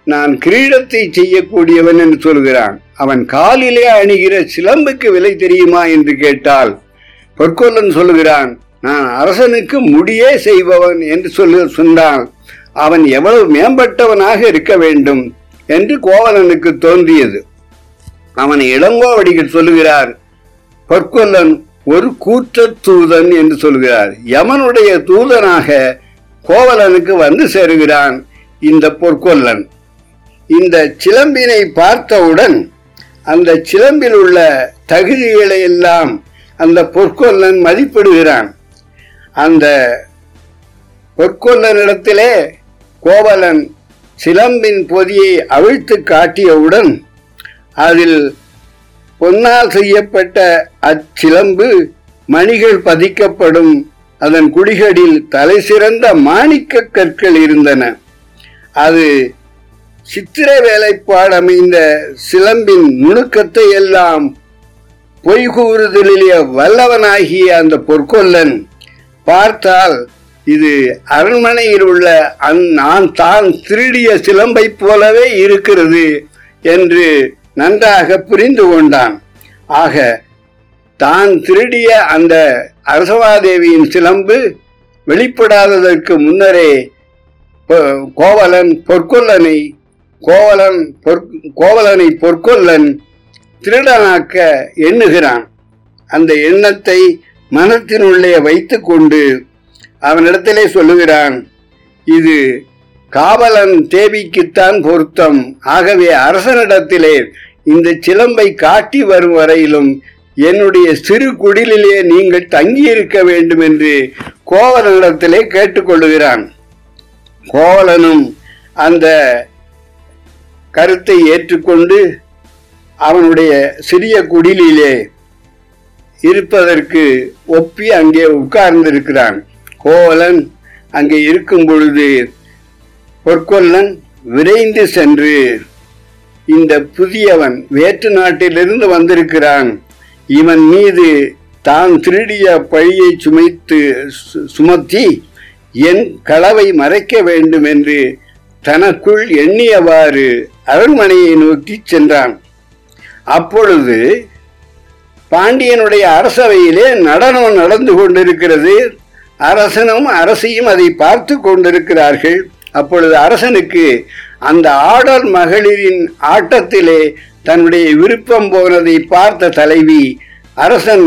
நான் கிரீடத்தை செய்யக்கூடியவன் என்று சொல்கிறான். அவன் காலிலே அணிகிற சிலம்புக்கு விலை தெரியுமா என்று கேட்டால் பொற்கொல்லன் சொல்லுகிறான் நான் அரசனுக்கு முடியே செய்பவன் என்று சொல்லு சொன்னான் அவன் எவ்வளவு மேம்பட்டவனாக இருக்க வேண்டும் என்று கோவலனுக்கு தோன்றியது. அவன் இளங்கோவடிகள் சொல்லுகிறார் பொற்கொல்லன் ஒரு கூற்ற தூதன் என்று சொல்கிறார். யமனுடைய தூதனாக கோவலனுக்கு வந்து சேருகிறான் இந்த பொற்கொல்லன். இந்த சிலம்பினை பார்த்தவுடன் அந்த சிலம்பில் உள்ள தகுதிகளை எல்லாம் அந்த பொற்கொல்லன் மதிப்பிடுகிறான். அந்த பொற்கொல்லனிடத்திலே கோவலன் சிலம்பின் பொதியை அவிழ்த்து காட்டியவுடன் அதில் பொன்னால் செய்யப்பட்ட அச்சிலம்பு மணிகள் பதிக்கப்படும். அதன் குடிகளில் தலை சிறந்த மாணிக்க கற்கள் இருந்தன. அது சித்திர வேலைப்பாடு அமைந்த சிலம்பின் நுணுக்கத்தை எல்லாம் பொய்கூறுதலிலே வல்லவனாகிய அந்த பொற்கொல்லன் பார்த்தால் இது அரண்மனையில் உள்ள அந் நான் தான் திருடிய சிலம்பை போலவே இருக்கிறது என்று நன்றாக புரிந்து கொண்டான். ஆக தான் திருடிய அந்த அரசவாதேவியின் சிலம்பு வெளிப்படாததற்கு முன்னரே கோவலன் பொற்கொல்லனை கோவலன் கோவலனை பொற்கொல்லன் திருடனாக்க எண்ணுகிறான். அந்த எண்ணத்தை மனத்தினுள்ளே வைத்து கொண்டு அவனிடத்திலே சொல்லுகிறான் இது காவலன் தேவிக்குத்தான் பொருத்தம். ஆகவே அரசனிடத்திலே இந்த சிலம்பை காட்டி வரும் வரையிலும் என்னுடைய சிறு குடிலிலே நீங்கள் தங்கியிருக்க வேண்டும் என்று கோவலனிடத்திலே கேட்டுக்கொள்ளுகிறான். கோவலனும் அந்த கருத்தை ஏற்றுக்கொண்டு அவனுடைய சிறிய குடிலிலே இருப்பதற்கு ஒப்பி அங்கே உட்கார்ந்திருக்கிறான். கோவலன் அங்கே இருக்கும் பொழுது பொற்கொல்லன் விரைந்து சென்று இந்த புதியவன் வேற்று நாட்டிலிருந்து வந்திருக்கிறான். இவன் மீது தான் திருடிய பழியை சுமைத்து சுமத்தி என் களவை மறைக்க வேண்டும் என்று தனக்குள் எண்ணியவாறு அரண்மனையை நோக்கி சென்றான். அப்பொழுது பாண்டியனுடைய அரசவையிலே நடனம் நடந்து கொண்டிருக்கிறது. அரசனும் அரசியும் அதை பார்த்து கொண்டிருக்கிறார்கள். அப்பொழுது அரசனுக்கு அந்த ஆடல் மகளிரின் ஆட்டத்திலே தன்னுடைய விருப்பம் போனதை பார்த்த தலைவி அரசன்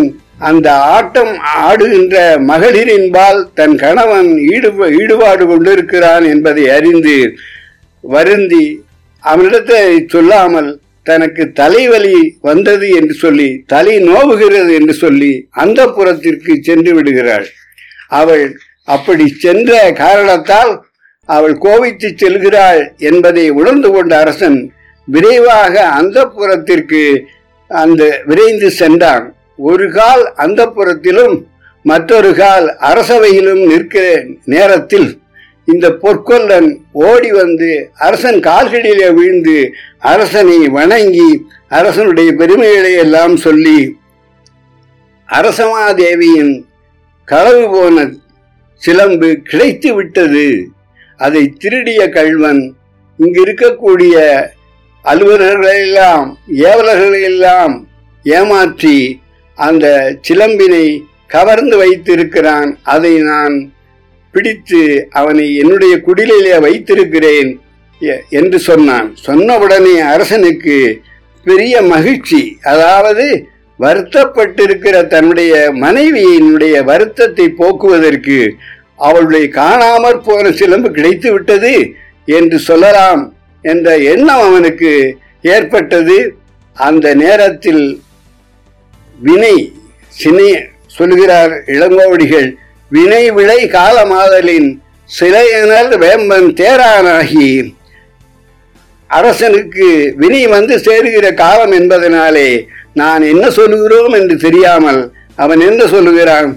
அந்த ஆட்டம் ஆடுகின்ற மகளிரின்பால் தன் கணவன் ஈடுபா ஈடுபாடு கொண்டிருக்கிறான் என்பதை அறிந்து வருந்தி அவனிடத்தை சொல்லாமல் தனக்கு தலைவலி வந்தது என்று சொல்லி தலை நோவுகிறது என்று சொல்லி அந்த புறத்திற்கு சென்று விடுகிறாள். அவள் அப்படி சென்ற காரணத்தால் அவள் கோவித்து செல்கிறாள் என்பதை உணர்ந்து கொண்ட அரசன் விரைவாக அந்த புறத்திற்கு அந்த விரைந்து சென்றான். ஒரு கால் அந்த புறத்திலும் மற்றொரு கால் அரசவையிலும் நிற்கிற நேரத்தில் இந்த பொற்கொல்லன் ஓடி வந்து அரசன் கால்களிலே விழுந்து அரசனை வணங்கி அரசனுடைய பெருமைகளை எல்லாம் சொல்லி அரசமாதேவியின் களவு போன சிலம்பு கிடைத்து விட்டது. அதை திருடிய கல்வன் இங்கு இருக்கக்கூடிய அலுவலர்களையெல்லாம் ஏவலர்களெல்லாம் ஏமாற்றி அந்த சிலம்பினை கவர்ந்து வைத்திருக்கிறான். அதை நான் பிடித்து அவனை என்னுடைய குடிலே வைத்திருக்கிறேன் என்று சொன்னான். சொன்னவுடனே அரசனுக்கு பெரிய மகிழ்ச்சி. அதாவது வருத்தப்பட்டிருக்கிற தன்னுடைய மனைவியினுடைய வருத்தத்தை போக்குவதற்கு அவளுடைய காணாமற் போன சிலம்பு கிடைத்து விட்டது என்று சொல்லலாம் என்ற எண்ணம் அவனுக்கு ஏற்பட்டது. அந்த நேரத்தில் வினை சினை சொல்கிறார் இளங்கோவடிகள். வினை விளை காலமாதலின் சிலையினர் வேம்பன் தேரானாகி. அரசனுக்கு வினை வந்து சேருகிற காலம் என்பதனாலே நான் என்ன சொல்லுகிறோம் என்று தெரியாமல் அவன் என்ன சொல்லுகிறான்?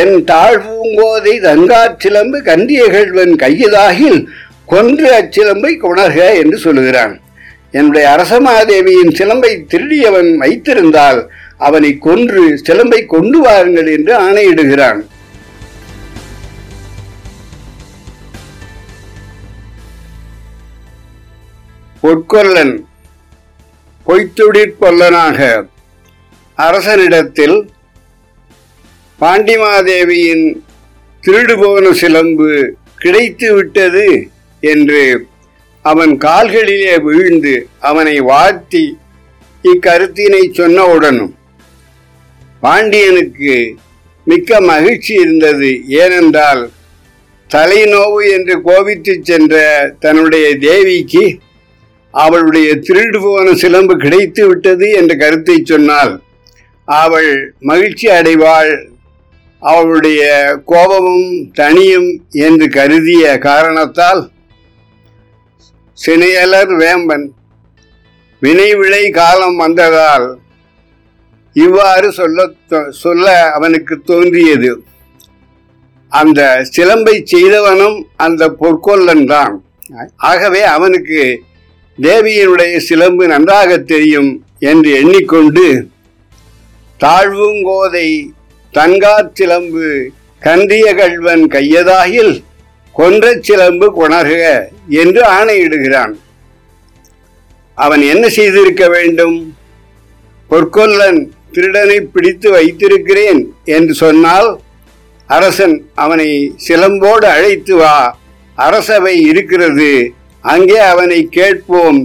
என் தாழ்வூங்கோதை தங்காச்சிலம்பு கன்றியகழ்வன் கையதாகில் கொன்று அச்சிலம்பை கொணர்க என்று சொல்லுகிறான். என்னுடைய அரசமாதேவியின் சிலம்பை திருடியவன் வைத்திருந்தால் அவனை கொன்று சிலம்பை கொண்டு வாருங்கள் என்று ஆணையிடுகிறான். பொற்கொல்லன் பொய்த்துடிற்பொல்லனாக அரசனிடத்தில் பாண்டிமாதேவியின் திருடுபோன சிலம்பு கிடைத்து விட்டது என்று அவன் கால்களிலே விழுந்து அவனை வாழ்த்தி இக்கருத்தினை சொன்னவுடனும் பாண்டியனுக்கு மிக்க மகிழ்ச்சி இருந்தது. ஏனென்றால் தலைநோவு என்று கோபித்து சென்ற தன்னுடைய தேவிக்கு அவளுடைய திருடு போன சிலம்பு கிடைத்து விட்டது என்ற கருத்தை சொன்னால் அவள் மகிழ்ச்சி அடைவாள் அவளுடைய கோபமும் தனியும் என்று கருதிய காரணத்தால் சினையலர் வேம்பன் வினைவிளை காலம் வந்ததால் இவ்வாறு சொல்ல சொல்ல அவனுக்கு தோன்றியது. அந்த சிலம்பை செய்தவனும் அந்த பொற்கொல்லன் தான். ஆகவே அவனுக்கு தேவியினுடைய சிலம்பு நன்றாக தெரியும் என்று எண்ணிக்கொண்டு தாழ்வுங்கோதை தன்காற் சிலம்பு கன்றிய கல்வன் கையதாகில் கொன்ற சிலம்பு கொணர்க என்று ஆணையிடுகிறான். அவன் என்ன செய்திருக்க வேண்டும்? பொற்கொல்லன் திருடனை பிடித்து வைத்திருக்கிறேன் என்று சொன்னால் அரசன் அவனை சிலம்போடு அழைத்து வா அரசவை இருக்கிறது அங்கே அவனை கேட்போம்.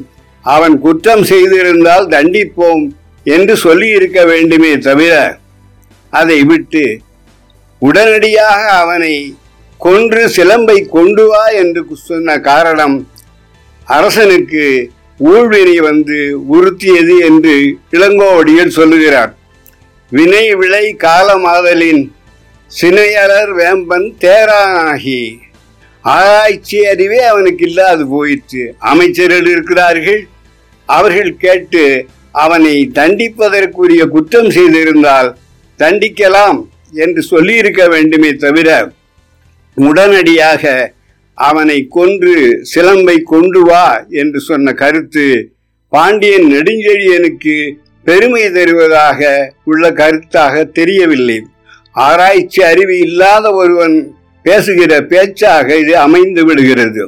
அவன் குற்றம் செய்திருந்தால் தண்டிப்போம் என்று சொல்லி இருக்க வேண்டுமே தவிர அதை விட்டு உடனடியாக அவனை கொன்று சிலம்பை கொண்டு வா என்று சொன்ன காரணம் அரசனுக்கு ஊழ்வினை வந்து உறுத்தியது என்று இளங்கோவடியில் சொல்லுகிறார். வினை விளை காலமாதலின் சினையலர் வேம்பன் தேரானாகி ஆராய்ச்சி அறிவே அவனுக்கு இல்லாது போயிற்று. அமைச்சர்கள் இருக்கிறார்கள். அவர்கள் கேட்டு அவனை தண்டிப்பதற்குரிய குற்றம் செய்திருந்தால் தண்டிக்கலாம் என்று சொல்லியிருக்க வேண்டுமே தவிர உடனடியாக அவனை கொன்று சிலம்பை கொண்டு வா என்று சொன்ன கருத்து பாண்டியன் நெடுஞ்செழியனுக்கு பெருமை தருவதாக உள்ள கருத்தாக தெரியவில்லை. ஆராய்ச்சி அறிவு இல்லாத ஒருவன் பேசுகிற பேச்சாக இது அமைந்து விடுகிறது.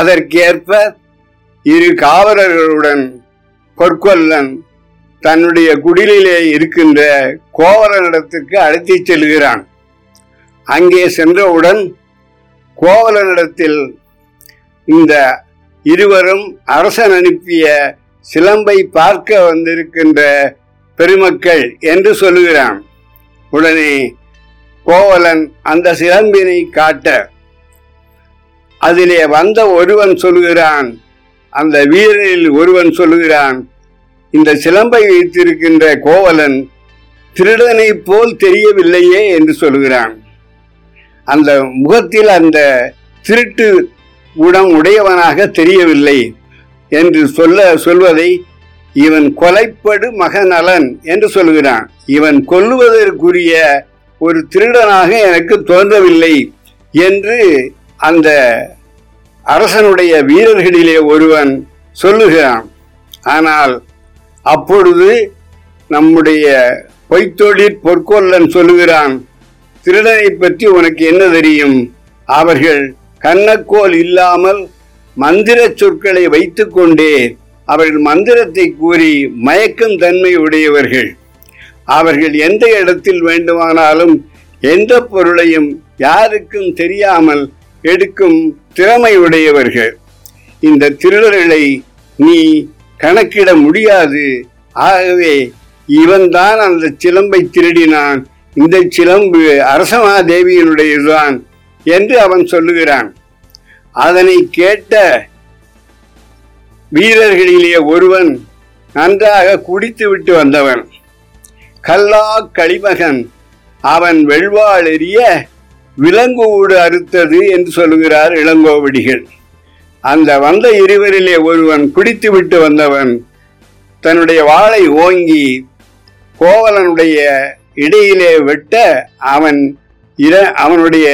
அதற்கேற்ப இரு காவலர்களுடன் பொற்கொல்லன் தன்னுடைய குடிலிலே இருக்கின்ற கோவலனிடத்துக்கு அழைத்துச் செல்கிறான். அங்கே சென்றவுடன் கோவலனிடத்தில் இந்த இருவரும் அரசன் அனுப்பிய சிலம்பை பார்க்க வந்திருக்கின்ற பெருமக்கள் என்று சொல்லுகிறான். உடனே கோவலன் அந்த சிலம்பினை காட்ட. அதிலே வந்த ஒருவன் சொல்லுகிறான் அந்த வீரனில் ஒருவன் சொல்லுகிறான் இந்த சிலம்பை வைத்திருக்கின்ற கோவலன் திருடனை போல் தெரியவில்லையே என்று சொல்லுகிறான். அந்த முகத்தில் அந்த திருட்டு குணம் உடையவனாக தெரியவில்லை என்று சொல்ல சொல்வதை இவன் கொலைப்படு மகநலன் என்று சொல்கிறான் இவன் கொல்லுவதற்குரிய ஒரு திருடனாக எனக்கு தோன்றவில்லை என்று அந்த அரசனுடைய வீரர்களிலே ஒருவன் சொல்லுகிறான். ஆனால் அப்பொழுது நம்முடைய பொய்த்தொழிற் பொற்கொல்லன் சொல்லுகிறான் திருடனை பற்றி உனக்கு என்ன தெரியும்? அவர்கள் கண்ணக்கோல் இல்லாமல் மந்திர சொற்களை வைத்துக்கொண்டே அவர்கள் மந்திரத்தை கூறி மயக்கும் தன்மை உடையவர்கள். அவர்கள் எந்த இடத்தில் வேண்டுமானாலும் எந்த பொருளையும் யாருக்கும் தெரியாமல் எடுக்கும் திறமை உடையவர்கள். இந்த திருடர்களை நீ கணக்கிட முடியாது. ஆகவே இவன்தான் அந்த சிலம்பை திருடினான். இந்த சிலம்பு அரசமாதேவியினுடையதுதான் என்று அவன் சொல்லுகிறான். அதனை கேட்ட வீரர்களிலே ஒருவன் நன்றாக குடித்து விட்டு வந்தவன். கல்லா களிமகன். அவன் வெள்வாள் எரிய விலங்கூடு அறுத்தது என்று சொல்லுகிறார் இளங்கோவடிகள். அந்த வந்த இருவரிலே ஒருவன் குடித்து விட்டு வந்தவன் தன்னுடைய வாளை ஓங்கி கோவலனுடைய இடையிலே வெட்ட அவன் இர அவனுடைய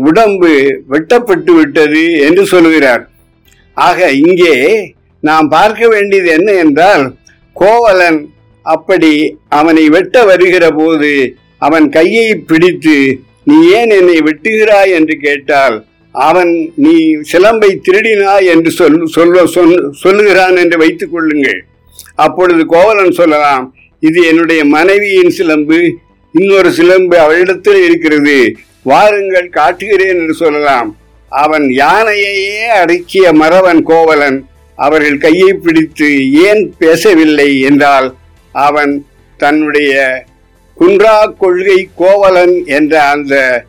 உடம்பு வெட்டப்பட்டு விட்டது என்று சொல்கிறார் ஆக இங்கே நாம் பார்க்க வேண்டியது என்ன என்றால் கோவலன் அப்படி அவனை வெட்ட வருகிற போது அவன் கையை பிடித்து நீ ஏன் என்னை வெட்டுகிறாய்? என்று கேட்டால் அவன் நீ சிலம்பை திருடினாய் என்று சொல் சொல்ல சொல்லுகிறான் என்று வைத்துக் கொள்ளுங்கள். அப்பொழுது கோவலன் சொல்லலாம் இது என்னுடைய மனைவியின் சிலம்பு இன்னொரு சிலம்பு அவளிடத்தில் இருக்கிறது வாருங்கள் காட்டுகிறேன் என்று சொல்லலாம். அவன் யானையையே அடக்கிய மறவன் கோவலன் அவர்கள் கையை பிடித்து ஏன் பேசவில்லை? என்றால் அவன் தன்னுடைய குன்றா கொள்கை கோவலன் என்ற அந்த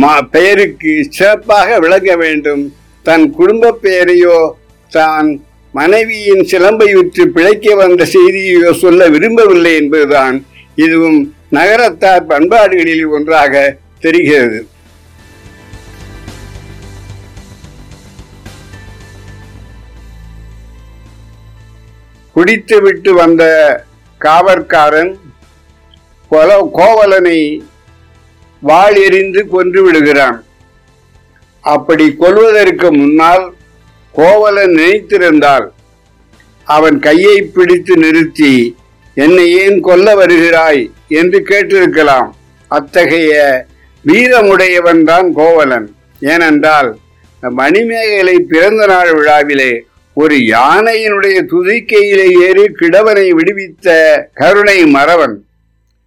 மா- பெயருக்கு சிறப்பாக விளங்க வேண்டும். தன் குடும்ப பெயரையோ தான் மனைவியின் சிலம்பை விற்று பிழைக்க வந்த செய்தியையோ சொல்ல விரும்பவில்லை என்பதுதான் இதுவும் நகரத்தார் பண்பாடுகளில் ஒன்றாக தெரிகிறது. குடித்துவிட்டு வந்த காவற்காரன் கொல கோவலனை வாள் எறிந்து கொன்று விடுகிறான். அப்படி கொல்வதற்கு முன்னால் கோவலன் நினைத்திருந்தால் அவன் கையை பிடித்து நிறுத்தி என்னை ஏன் கொல்ல வருகிறாய்? என்று கேட்டிருக்கலாம். அத்தகைய வீரமுடையவன் தான் கோவலன். ஏனென்றால் மணிமேகலை பிறந்த நாள் விழாவிலே ஒரு யானையினுடைய துதிக்கையிலே ஏறி கிழவனை விடுவித்த கருணை மறவன்.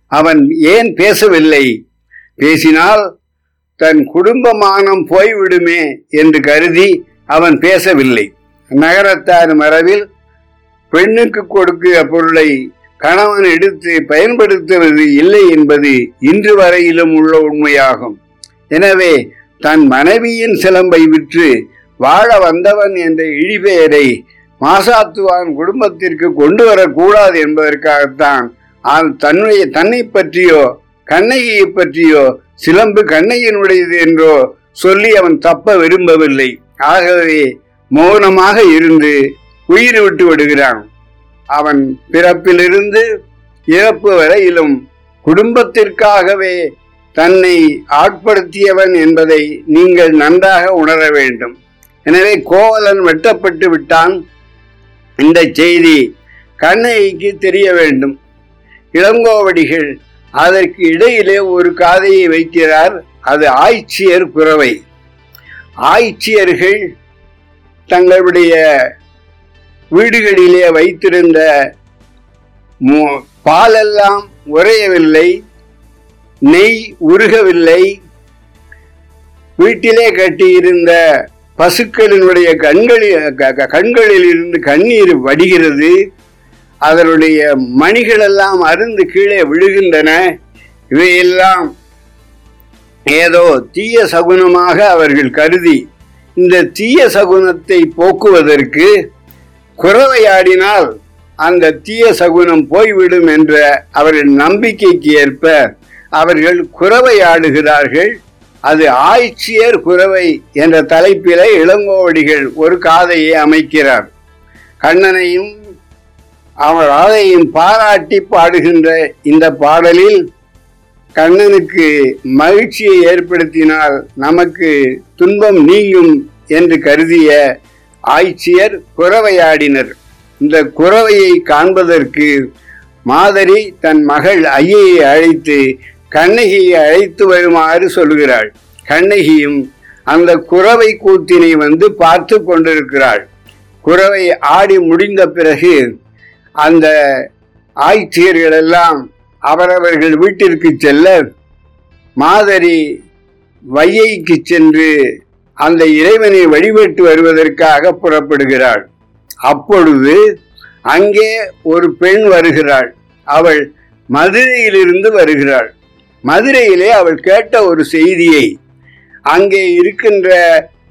அவன் ஏன் பேசவில்லை? பேசினால் தன் குடும்ப மானம் போய்விடுமே என்று கருதி அவன் பேசவில்லை. நகரத்தார் மரபில் பெண்ணுக்கு கொடுக்கிற பொருளை கணவன் எடுத்து பயன்படுத்துவது இல்லை என்பது இன்று வரையிலும் உள்ள உண்மையாகும். எனவே தன் மனைவியின் சிலம்பை விற்று வாழ வந்தவன் என்ற இழிபெயரை மாசாத்துவான் குடும்பத்திற்கு கொண்டு வரக்கூடாது என்பதற்காகத்தான் அவன் தன்னுடைய தன்னை பற்றியோ கண்ணகியை பற்றியோ சிலம்பு கண்ணகியினுடையது என்றோ சொல்லி அவன் தப்ப விரும்பவில்லை. ஆகவே மௌனமாக இருந்து உயிர் விட்டு விடுகிறான். அவன் பிறப்பிலிருந்து இறப்பு வரையிலும் குடும்பத்திற்காகவே தன்னை ஆட்படுத்தியவன் என்பதை நீங்கள் நன்றாக உணர வேண்டும். எனவே கோவலன் வெட்டப்பட்டு விட்டான். இந்த செய்தி கண்ணகிக்கு தெரிய வேண்டும். இளங்கோவடிகள் அதற்கு இடையிலே ஒரு காதையை வைக்கிறார் அது ஆய்ச்சியர் குறவை ஆய்ச்சியர்கள் தங்களுடைய வீடுகளிலே வைத்திருந்த பாலெல்லாம் உறையவில்லை நெய் உருகவில்லை வீட்டிலே கட்டியிருந்த பசுக்களினுடைய கண்களில் க- க- கண்களில் இருந்து கண்ணீர் வடிகிறது. அதனுடைய மணிகள் எல்லாம் அருந்து கீழே விழுகின்றன. இவையெல்லாம் ஏதோ தீய சகுனமாக அவர்கள் கருதி இந்த தீய சகுனத்தை போக்குவதற்கு குறவையாடினால் அந்த தீய சகுனம் போய்விடும் என்ற அவர்கள் நம்பிக்கைக்கு ஏற்ப அவர்கள் குறவையாடுகிறார்கள். அது ஆய்ச்சியர் குறவை என்ற தலைப்பிலே இளங்கோவடிகள் ஒரு காதையை அமைக்கிறார். கண்ணனையும் அவர் ராதையும் பாராட்டி பாடுகின்ற இந்த பாடலில் கண்ணனுக்கு மகிழ்ச்சியை ஏற்படுத்தினால் நமக்கு துன்பம் நீங்கும் என்று கருதிய ஆய்ச்சியர் குறவையாடினர் இந்த குறவையை காண்பதற்கு மாதரி தன் மகள் ஐயையை அழைத்து கண்ணகியை அழைத்து வருமாறு சொல்கிறாள். கண்ணகியும் அந்த குறவை கூத்தினை வந்து பார்த்து கொண்டிருக்கிறாள். குறவை ஆடி முடிந்த பிறகு அந்த ஆய்ச்சியர்கள் எல்லாம் அவரவர்கள் வீட்டிற்கு செல்ல மாதரி வையைக்கு சென்று அந்த இறைவனை வழிபட்டு வருவதற்காக புறப்படுகிறாள். அப்பொழுது அங்கே ஒரு பெண் வருகிறாள். அவள் மதுரையிலிருந்து வருகிறாள். மதுரையிலே அவள் கேட்ட ஒரு செய்தியை அங்கே இருக்கின்ற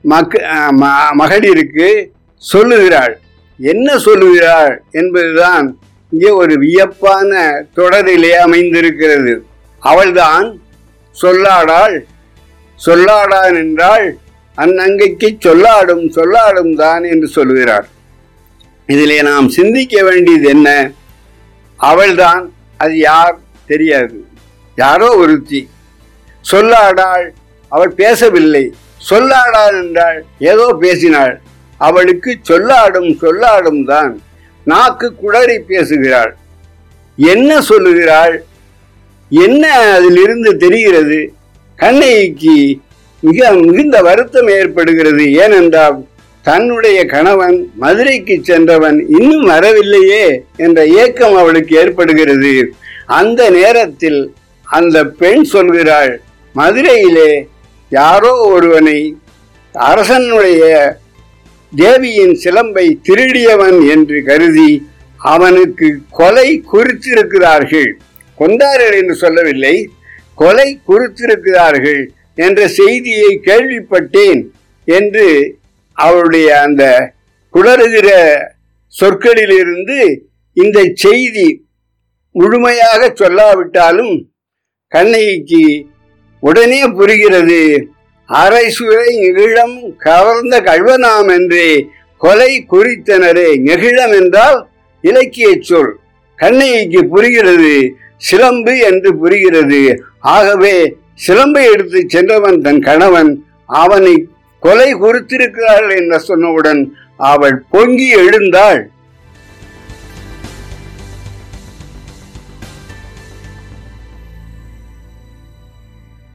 மக்க ம- மகளிருக்கு சொல்லுகிறாள். என்ன சொல்லுகிறாள் என்பதுதான் இங்கே ஒரு வியப்பான தொடரிலே அமைந்திருக்கிறது. அவள்தான் சொல்லாடாள். சொல்லாடான் என்றால் அந்நங்கைக்கு சொல்லாடும் சொல்லாடும் தான் என்று சொல்கிறார் இதிலே நாம் சிந்திக்க வேண்டியது என்ன? அவள்தான் அது யார்? தெரியாது. யாரோ ஒருத்தி சொல்லாடாள் அவள் பேசவில்லை. சொல்லாடாள் என்றாள் ஏதோ பேசினாள். அவளுக்கு சொல்லாடும் சொல்லாடும் தான் நாக்கு குளறி பேசுகிறாள். என்ன சொல்லுகிறாள்? என்ன அதிலிருந்து தெரிகிறது? கண்ணைக்கு மிக மிகுந்த வருத்தம் ஏற்படுகிறது. ஏனென்றால் தன்னுடைய கணவன் மதுரைக்கு சென்றவன் இன்னும் வரவில்லையே என்ற ஏக்கம் அவளுக்கு ஏற்படுகிறது. அந்த நேரத்தில் அந்த பெண் சொல்கிறாள் மதுரையிலே யாரோ ஒருவனை அரசனுடைய தேவியின் சிலம்பை திருடியவன் என்று கருதி அவனுக்கு கொலை குறித்திருக்கிறார்கள். கொண்டார்கள் என்று சொல்லவில்லை கொலை குறித்திருக்கிறார்கள் என்ற செய்தியை கேள்விப்பட்டேன் என்று அவருடைய அந்த குளறுகிற சொற்களிலிருந்து இந்த செய்தி முழுமையாக சொல்லாவிட்டாலும் கண்ணகிக்கு உடனே புரிகிறது அரை சுவை நெகிழம் கவர்ந்த கல்வனாம் என்றே கொலை குறித்தனரே நெகிழம் என்றால் இலக்கிய சொல். கண்ணகிக்கு புரிகிறது சிலம்பு என்று புரிகிறது. ஆகவே சிலம்பை எடுத்து சென்றவன் தன் கணவன் அவனை கொலை கொடுத்திருக்கிறாள் என்று சொன்னவுடன் அவள் பொங்கி எழுந்தாள்.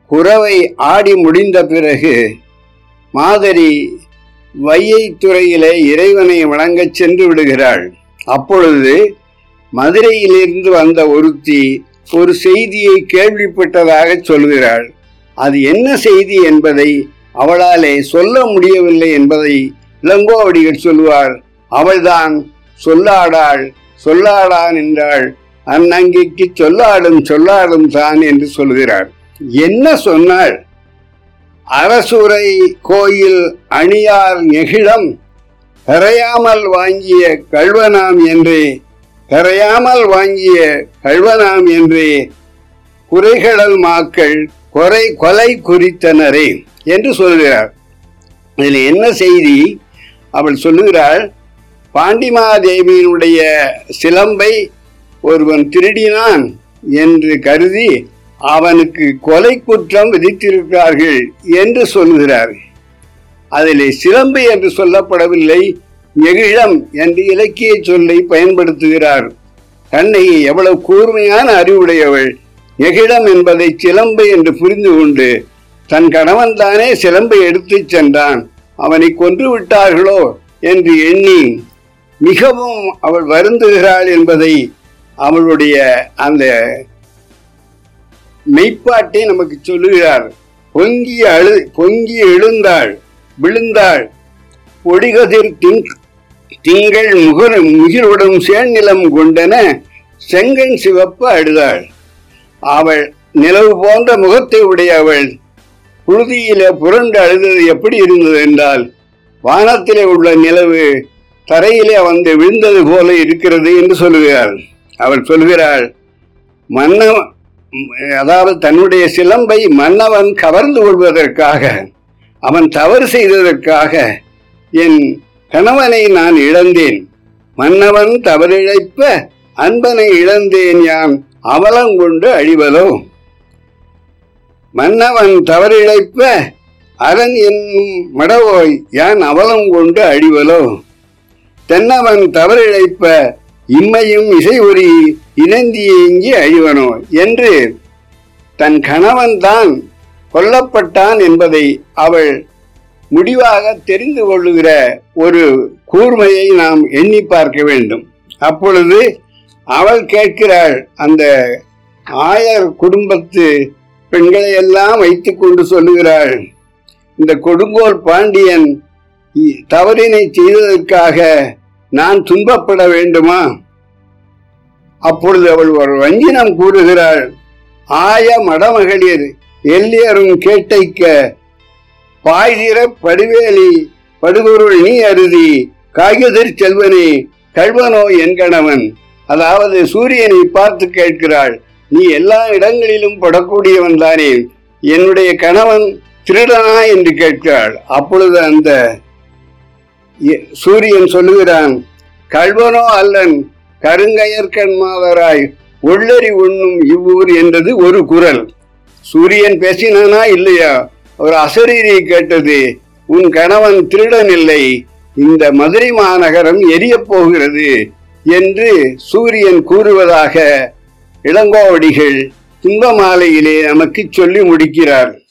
குறவை ஆடி முடிந்த பிறகு மாதரி வையைத்துறையிலே இறைவனை வணங்கச் சென்று விடுகிறாள். அப்பொழுது மதுரையிலிருந்து வந்த ஒருத்தி ஒரு செய்தியை கேள்விப்பட்டதாக சொல்கிறாள். அது என்ன செய்தி என்பதை அவளாலே சொல்ல முடியவில்லை என்பதை இளங்கோவடிகள் சொல்வார். அவள்தான் சொல்லாடாள் சொல்லாடான் என்றாள். அந்நங்கிக்கு சொல்லாடும் சொல்லாடும் தான் என்று சொல்கிறார். என்ன சொன்னாள்? அரசுரை கோயில் அணியார் நெகிழம் பெறையாமல் வாங்கிய கல்வனாம் என்று பெறையாமல் வாங்கிய கல்வனாம் என்றே குறைகடல் மாக்கள் கொலை கொலை குறித்தனரே என்று சொல்கிறார். இதில் என்ன செய்தி? அவள் சொல்லுகிறாள் பாண்டிமாதேவியினுடைய சிலம்பை ஒருவன் திருடினான் என்று கருதி அவனுக்கு கொலை குற்றம் விதித்திருக்கிறார்கள் என்று சொல்லுகிறார். அதில் சிலம்பு என்று சொல்லப்படவில்லை நெகிழம் என்று இலக்கிய சொல்லை பயன்படுத்துகிறார். கண்ணகி எவ்வளவு கூர்மையான அறிவுடையவள். நெகிழம் என்பதை சிலம்பு என்று புரிந்து கொண்டு தன் கணவன் தானே சிலம்பை எடுத்துச் சென்றான். அவனை கொன்று விட்டார்களோ என்று எண்ணி மிகவும் அவள் வருந்துகிறாள் என்பதை அவளுடைய அந்த மெய்ப்பாட்டை நமக்கு சொல்லுகிறார். பொங்கி அழு பொங்கி எழுந்தாள் விழுந்தாள். ஒடிகதிர் திங் திங்கள் முகர் முகிலுடன் சேநிலம் கொண்டன செங்கன் சிவப்ப அழுதாள். அவள் நிலவு போன்ற முகத்தை உடைய அவள் புழுதியில புரண்டு அழுதது எப்படி இருந்தது என்றால் வானத்திலே உள்ள நிலவு தரையிலே வந்து விழுந்தது போல இருக்கிறது என்று சொல்லுகிறாள். அவள் சொல்கிறாள் மன்ன அதாவது தன்னுடைய சிலம்பை மன்னவன் கவர்ந்து கொள்வதற்காக அவன் தவறு செய்ததற்காக என் கணவனை நான் இழந்தேன். மன்னவன் தவறிழைப்ப அன்பனை இழந்தேன் யான் அவலங்கொண்டு அழிவதோ? மன்னவன் தவறிழைப்ப அரண் என்னும் மடவோய் யான் அவலம் கொண்டு அழிவலோ தென்னவன் தவறிழைப்ப இம்மையும் இசை ஒரு இணந்தியேங்கி அழிவனோ என்று தன் கணவன்தான் கொல்லப்பட்டான் என்பதை அவள் முடிவாக தெரிந்து கொள்ளுகிற ஒரு கூர்மையை நாம் எண்ணி பார்க்க வேண்டும். அப்பொழுது அவள் கேட்கிறாள் அந்த ஆயர் குடும்பத்து பெண்களை எல்லாம் வைத்துக் கொண்டு சொல்லுகிறாள் இந்த கொடுங்கோல் பாண்டியன் இ- தவறினை செய்ததற்காக நான் துன்பப்பட வேண்டுமா? அப்பொழுது அவள் ஒரு வஞ்சினம் கூறுகிறாள். ஆய மடமகளிர் எல்லியரும் கேட்டைக்க பாய்திர படுவேலி படுகொருள் நீ அருதி காய்கதிர் செல்வனே கழ்வனோ என் கணவன் அதாவது சூரியனை பார்த்து கேட்கிறாள் நீ எல்லா இடங்களிலும் படக்கூடியவன் தானே? என்னுடைய கணவன் திருடனா? என்று கேட்கிறாள். அப்பொழுது அந்த சூரியன் சொல்லுகிறான் கல்வனோ அல்லன் கருங்கயற்கண்மாதராய் ஒள்ளரி உண்ணும் இவ்வூர் என்றது ஒரு குரல். சூரியன் பேசினானா இல்லையா? ஒரு அசரீரி கேட்டது உன் கணவன் திருடன் இல்லை இந்த மதுரை மாநகரம் எரியப் போகிறது என்று சூரியன் கூறுவதாக இளங்கோவடிகள் துன்ப மாலையிலே நமக்கு சொல்லி முடிக்கிறார்.